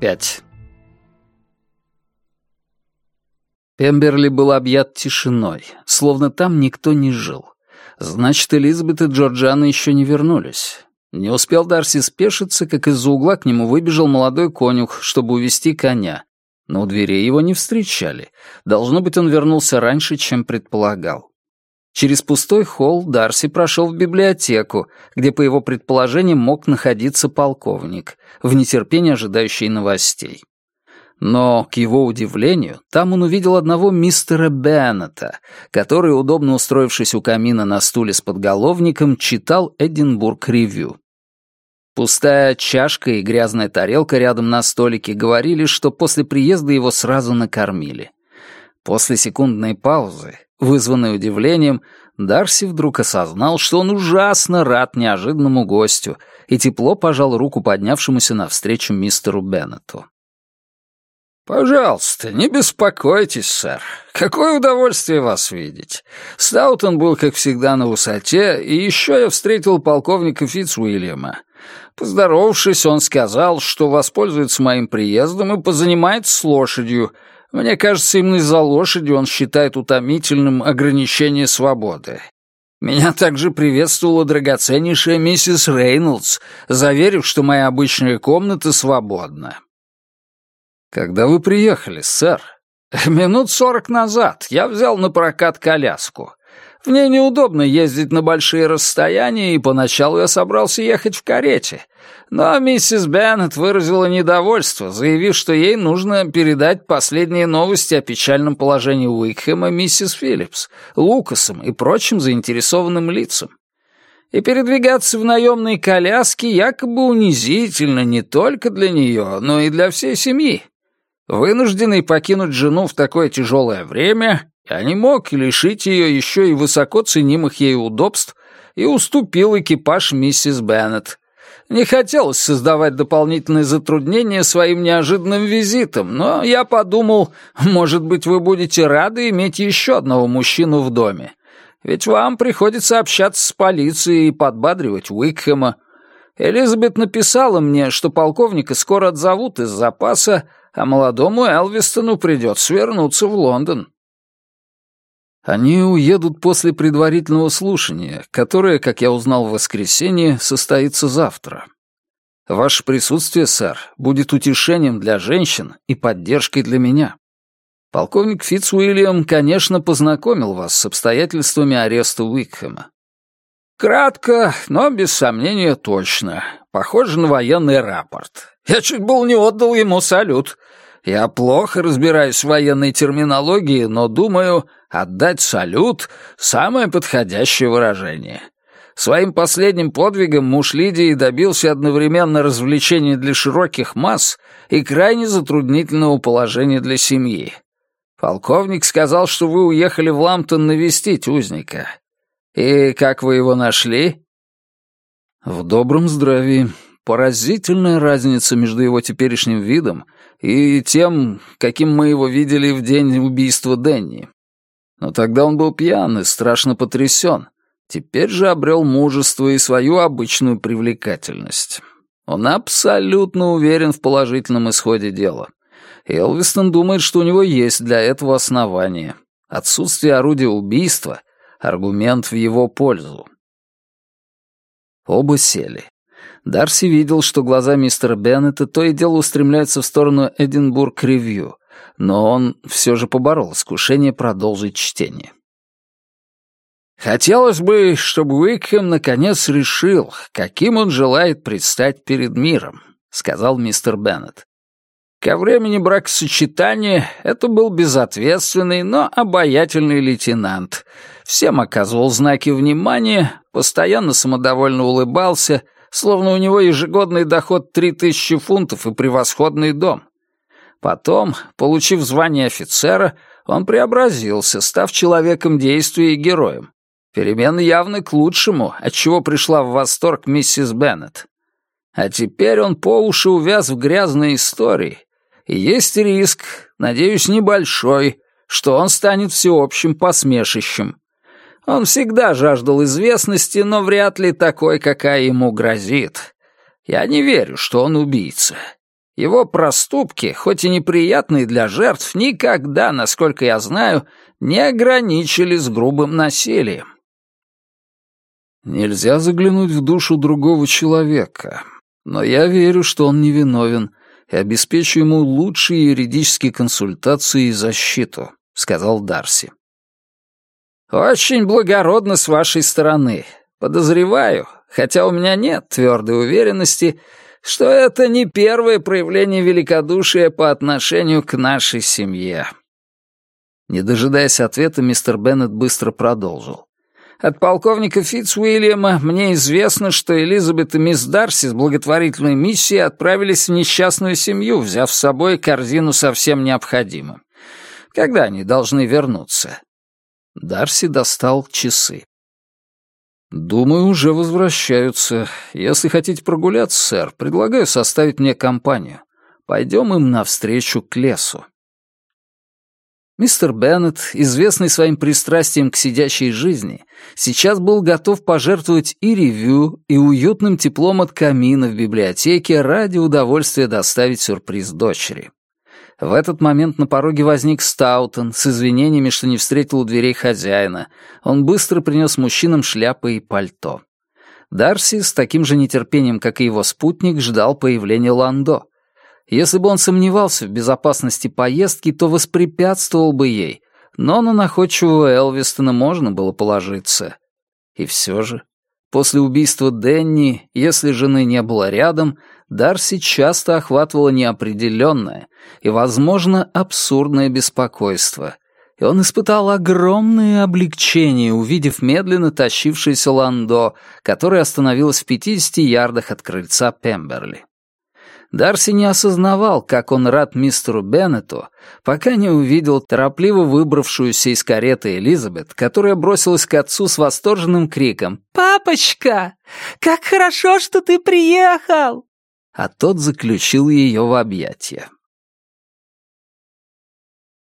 5. Пемберли был объят тишиной, словно там никто не жил. Значит, Элизабет и Джорджана еще не вернулись. Не успел Дарси спешиться, как из-за угла к нему выбежал молодой конюх, чтобы увести коня. Но у дверей его не встречали. Должно быть, он вернулся раньше, чем предполагал. Через пустой холл Дарси прошел в библиотеку, где, по его предположениям, мог находиться полковник, в нетерпении ожидающий новостей. Но, к его удивлению, там он увидел одного мистера Беннета, который, удобно устроившись у камина на стуле с подголовником, читал Эдинбург Ревью. Пустая чашка и грязная тарелка рядом на столике говорили, что после приезда его сразу накормили. После секундной паузы Вызванный удивлением, Дарси вдруг осознал, что он ужасно рад неожиданному гостю и тепло пожал руку поднявшемуся навстречу мистеру Беннету. «Пожалуйста, не беспокойтесь, сэр. Какое удовольствие вас видеть. Стаутон был, как всегда, на высоте, и еще я встретил полковника Фитцуильяма. Поздоровавшись, он сказал, что воспользуется моим приездом и позанимается с лошадью, мне кажется, именно из-за лошади он считает утомительным ограничение свободы. Меня также приветствовала драгоценнейшая миссис Рейнольдс, заверив, что моя обычная комната свободна. «Когда вы приехали, сэр?» «Минут сорок назад. Я взял на прокат коляску. Мне неудобно ездить на большие расстояния, и поначалу я собрался ехать в карете. Но миссис Беннет выразила недовольство, заявив, что ей нужно передать последние новости о печальном положении Уикхема миссис Филлипс, Лукасом и прочим заинтересованным лицам. И передвигаться в наемной коляске якобы унизительно не только для нее, но и для всей семьи. Вынужденный покинуть жену в такое тяжелое время, я не мог лишить ее еще и высоко ценимых ей удобств и уступил экипаж миссис Беннет. Не хотелось создавать дополнительные затруднения своим неожиданным визитом, но я подумал, может быть, вы будете рады иметь еще одного мужчину в доме. Ведь вам приходится общаться с полицией и подбадривать Уикхэма. Элизабет написала мне, что полковника скоро отзовут из запаса, а молодому Элвистону придется вернуться в Лондон. Они уедут после предварительного слушания, которое, как я узнал в воскресенье, состоится завтра. Ваше присутствие, сэр, будет утешением для женщин и поддержкой для меня. Полковник Фитц Уильям, конечно, познакомил вас с обстоятельствами ареста Уикхэма. Кратко, но без сомнения точно. Похоже на военный рапорт. Я чуть был не отдал ему салют. Я плохо разбираюсь в военной терминологии, но думаю, отдать салют — самое подходящее выражение. Своим последним подвигом муж Лидии добился одновременно развлечения для широких масс и крайне затруднительного положения для семьи. Полковник сказал, что вы уехали в Ламтон навестить узника. И как вы его нашли? В добром здравии поразительная разница между его теперешним видом и тем, каким мы его видели в день убийства Денни. Но тогда он был пьян и страшно потрясен. Теперь же обрел мужество и свою обычную привлекательность. Он абсолютно уверен в положительном исходе дела. Элвистон думает, что у него есть для этого основания. Отсутствие орудия убийства — аргумент в его пользу. Оба сели. Дарси видел, что глаза мистера Беннета то и дело устремляются в сторону Эдинбург-ревью, но он все же поборол искушение продолжить чтение. «Хотелось бы, чтобы Уикхэм наконец решил, каким он желает предстать перед миром», — сказал мистер Беннет. Ко времени бракосочетания это был безответственный, но обаятельный лейтенант. Всем оказывал знаки внимания, постоянно самодовольно улыбался — словно у него ежегодный доход 3000 фунтов и превосходный дом. Потом, получив звание офицера, он преобразился, став человеком действия и героем. Перемены явны к лучшему, от чего пришла в восторг миссис Беннет. А теперь он по уши увяз в грязной истории. И есть риск, надеюсь, небольшой, что он станет всеобщим посмешищем. Он всегда жаждал известности, но вряд ли такой, какая ему грозит. Я не верю, что он убийца. Его проступки, хоть и неприятные для жертв, никогда, насколько я знаю, не ограничились грубым насилием. Нельзя заглянуть в душу другого человека, но я верю, что он невиновен и обеспечу ему лучшие юридические консультации и защиту, сказал Дарси. «Очень благородно с вашей стороны. Подозреваю, хотя у меня нет твердой уверенности, что это не первое проявление великодушия по отношению к нашей семье». Не дожидаясь ответа, мистер Беннет быстро продолжил. «От полковника Фитцуильяма мне известно, что Элизабет и мисс Дарси с благотворительной миссией отправились в несчастную семью, взяв с собой корзину со всем необходимым. Когда они должны вернуться?» Дарси достал часы. «Думаю, уже возвращаются. Если хотите прогуляться, сэр, предлагаю составить мне компанию. Пойдем им навстречу к лесу». Мистер Беннет, известный своим пристрастием к сидящей жизни, сейчас был готов пожертвовать и ревю, и уютным теплом от камина в библиотеке ради удовольствия доставить сюрприз дочери. В этот момент на пороге возник Стаутон с извинениями, что не встретил у дверей хозяина. Он быстро принес мужчинам шляпы и пальто. Дарси с таким же нетерпением, как и его спутник, ждал появления Ландо. Если бы он сомневался в безопасности поездки, то воспрепятствовал бы ей, но на находчивого Элвистона можно было положиться. И все же, после убийства Денни, если жены не было рядом, Дарси часто охватывало неопределенное и, возможно, абсурдное беспокойство, и он испытал огромное облегчение, увидев медленно тащившееся ландо, которое остановилось в 50 ярдах от крыльца Пемберли. Дарси не осознавал, как он рад мистеру Беннету, пока не увидел торопливо выбравшуюся из кареты Элизабет, которая бросилась к отцу с восторженным криком «Папочка, как хорошо, что ты приехал!» а тот заключил ее в объятия.